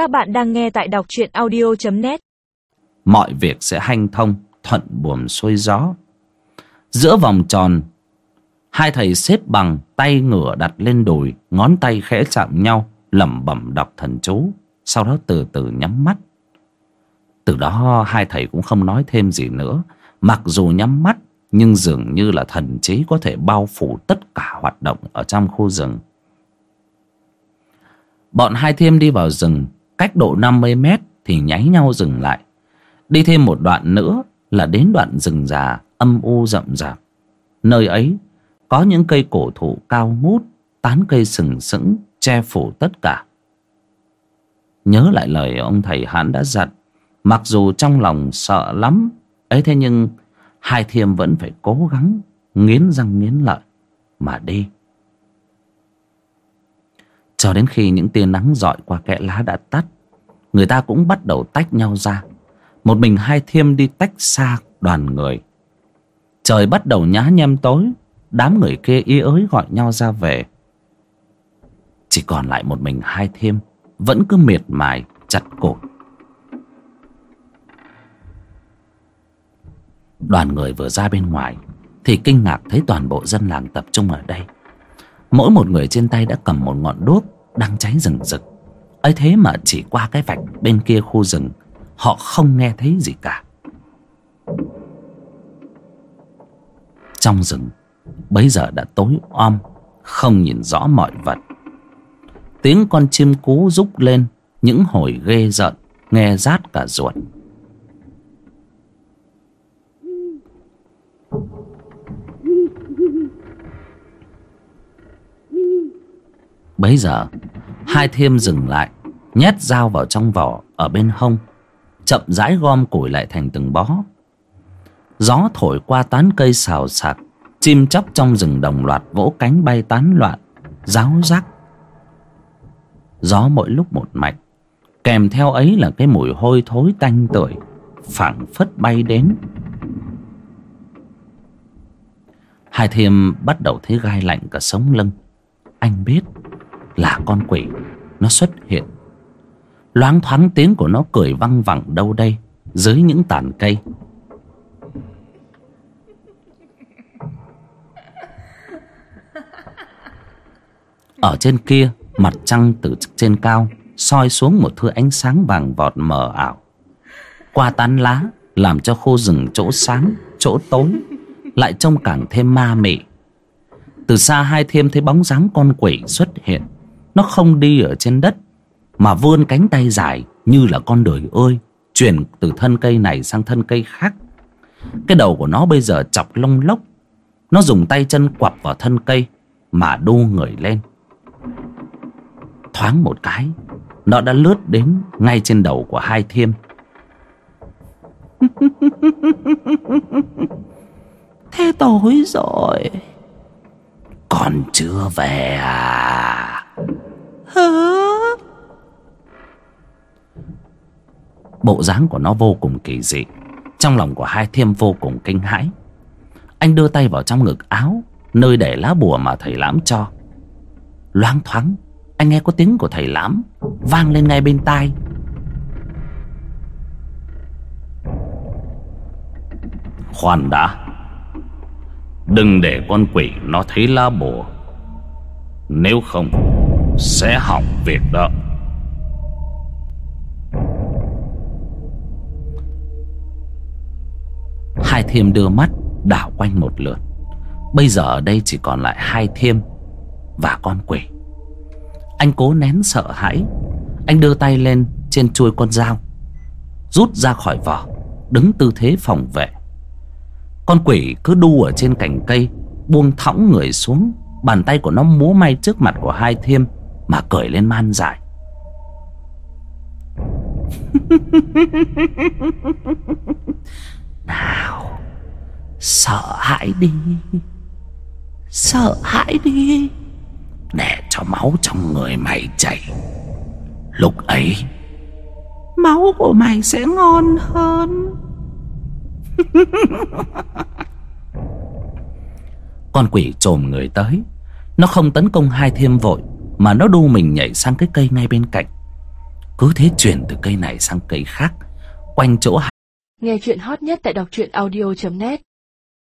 Các bạn đang nghe tại đọc truyện audio.net Mọi việc sẽ hanh thông, Thuận buồm xuôi gió. Giữa vòng tròn, Hai thầy xếp bằng, Tay ngửa đặt lên đùi, Ngón tay khẽ chạm nhau, lẩm bẩm đọc thần chú, Sau đó từ từ nhắm mắt. Từ đó, hai thầy cũng không nói thêm gì nữa. Mặc dù nhắm mắt, Nhưng dường như là thần trí có thể bao phủ tất cả hoạt động Ở trong khu rừng. Bọn hai thiêm đi vào rừng. Cách độ 50 mét Thì nháy nhau dừng lại. Đi thêm một đoạn nữa Là đến đoạn rừng già âm u rậm rạp. Nơi ấy Có những cây cổ thụ cao ngút, Tán cây sừng sững, Che phủ tất cả. Nhớ lại lời ông thầy hán đã dặn, Mặc dù trong lòng sợ lắm, ấy thế nhưng Hai thiêm vẫn phải cố gắng, Nghiến răng nghiến lợi Mà đi cho đến khi những tia nắng dọi qua kẽ lá đã tắt, Người ta cũng bắt đầu tách nhau ra. Một mình hai thiêm đi tách xa đoàn người. Trời bắt đầu nhá nhem tối, Đám người kia ý ới gọi nhau ra về. Chỉ còn lại một mình hai thiêm, Vẫn cứ miệt mài, chặt cột Đoàn người vừa ra bên ngoài, Thì kinh ngạc thấy toàn bộ dân làng tập trung ở đây. Mỗi một người trên tay đã cầm một ngọn đuốc đang cháy rừng rực. Ấy thế mà chỉ qua cái vạch bên kia khu rừng, Họ không nghe thấy gì cả. Trong rừng, Bấy giờ đã tối om, Không nhìn rõ mọi vật. Tiếng con chim cú rúc lên, Những hồi ghê rợn, Nghe rát cả ruột. Bấy giờ, Hai thiêm dừng lại, Nhét dao vào trong vỏ Ở bên hông, Chậm rãi gom củi lại thành từng bó. Gió thổi qua tán cây xào xạc, Chim chóc trong rừng đồng loạt vỗ cánh bay tán loạn, Ráo rác Gió mỗi lúc một mạch Kèm theo ấy là cái mùi hôi thối tanh tưởi, phảng phất bay đến. Hai thiêm bắt đầu thấy gai lạnh cả sống lưng. Anh biết là con quỷ. Nó xuất hiện. Loáng thoáng tiếng của nó cười văng vẳng đâu đây, dưới những tàn cây. Ở trên kia, mặt trăng từ trên cao soi xuống một thưa ánh sáng vàng vọt mờ ảo. Qua tán lá, làm cho khô rừng chỗ sáng, chỗ tối lại trông càng thêm ma mị. Từ xa hai thêm thấy bóng dáng con quỷ xuất hiện nó không đi ở trên đất Mà vươn cánh tay dài Như là con đời ơi Chuyển từ thân cây này sang thân cây khác. Cái đầu của nó bây giờ chọc lông lốc. Nó dùng tay chân quặp vào thân cây Mà đu người lên. Thoáng một cái Nó đã lướt đến Ngay trên đầu của hai thiêm Thế tối rồi. Còn chưa về à Hả? Bộ dáng của nó vô cùng kỳ dị. Trong lòng của hai thiêm vô cùng kinh hãi. Anh đưa tay vào trong ngực áo, Nơi để lá bùa mà thầy lãm cho. Loáng thoáng, Anh nghe có tiếng của thầy lãm Vang lên ngay bên tai. Khoan đã. Đừng để con quỷ nó thấy lá bùa. Nếu không sẽ hỏng việc đó. Hai thiêm đưa mắt đảo quanh một lượt. Bây giờ ở đây chỉ còn lại hai thiêm và con quỷ. Anh cố nén sợ hãi. Anh đưa tay lên trên chuôi con dao, rút ra khỏi vỏ, đứng tư thế phòng vệ. Con quỷ cứ đu ở trên cành cây, buông thõng người xuống, bàn tay của nó múa may trước mặt của hai thiêm mà cười lên man dại. Nào, sợ hãi đi, sợ hãi đi. Để cho máu trong người mày chảy. Lúc ấy, máu của mày sẽ ngon hơn. Con quỷ trồm người tới, nó không tấn công hai thêm vội mà nó đu mình nhảy sang cái cây ngay bên cạnh. Cứ thế chuyển từ cây này sang cây khác, quanh chỗ Nghe chuyện hot nhất tại đọc truyện audio.net